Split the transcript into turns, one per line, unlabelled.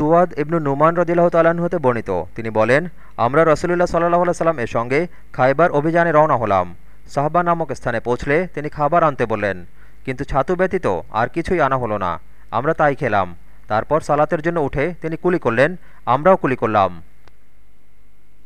সুয়াদ ইবনু নুমান রদিল্লাহ তাল্লাহ্ন হতে বর্ণিত। তিনি বলেন, আমরা রসুলুল্লাহ সাল্লাহ সাল্লাম এর সঙ্গে খাইবার অভিযানে রওনা হলাম। সাহবা নামক স্থানে পৌঁছলে তিনি খাবার আনতে বললেন, কিন্তু ছাতু ব্যতীত আর কিছুই আনা হলো না। আমরা তাই খেলাম। তারপর সালাতের জন্য উঠে তিনি কুলি করলেন, আমরাও কুলি করলাম।